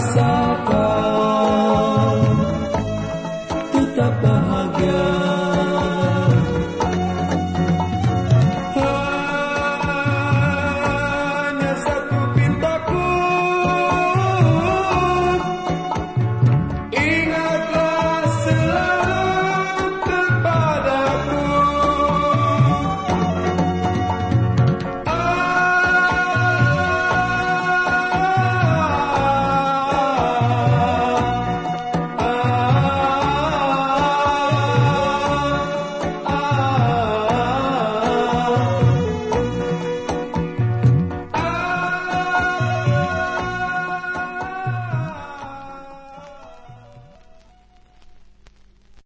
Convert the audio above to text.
side.